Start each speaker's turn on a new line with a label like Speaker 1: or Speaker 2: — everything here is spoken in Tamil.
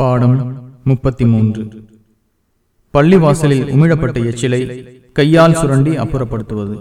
Speaker 1: பாடம் முப்பத்தி மூன்று பள்ளிவாசலில் உமிழப்பட்ட எச்சிலை கையால் சுரண்டி அப்புறப்படுத்துவது.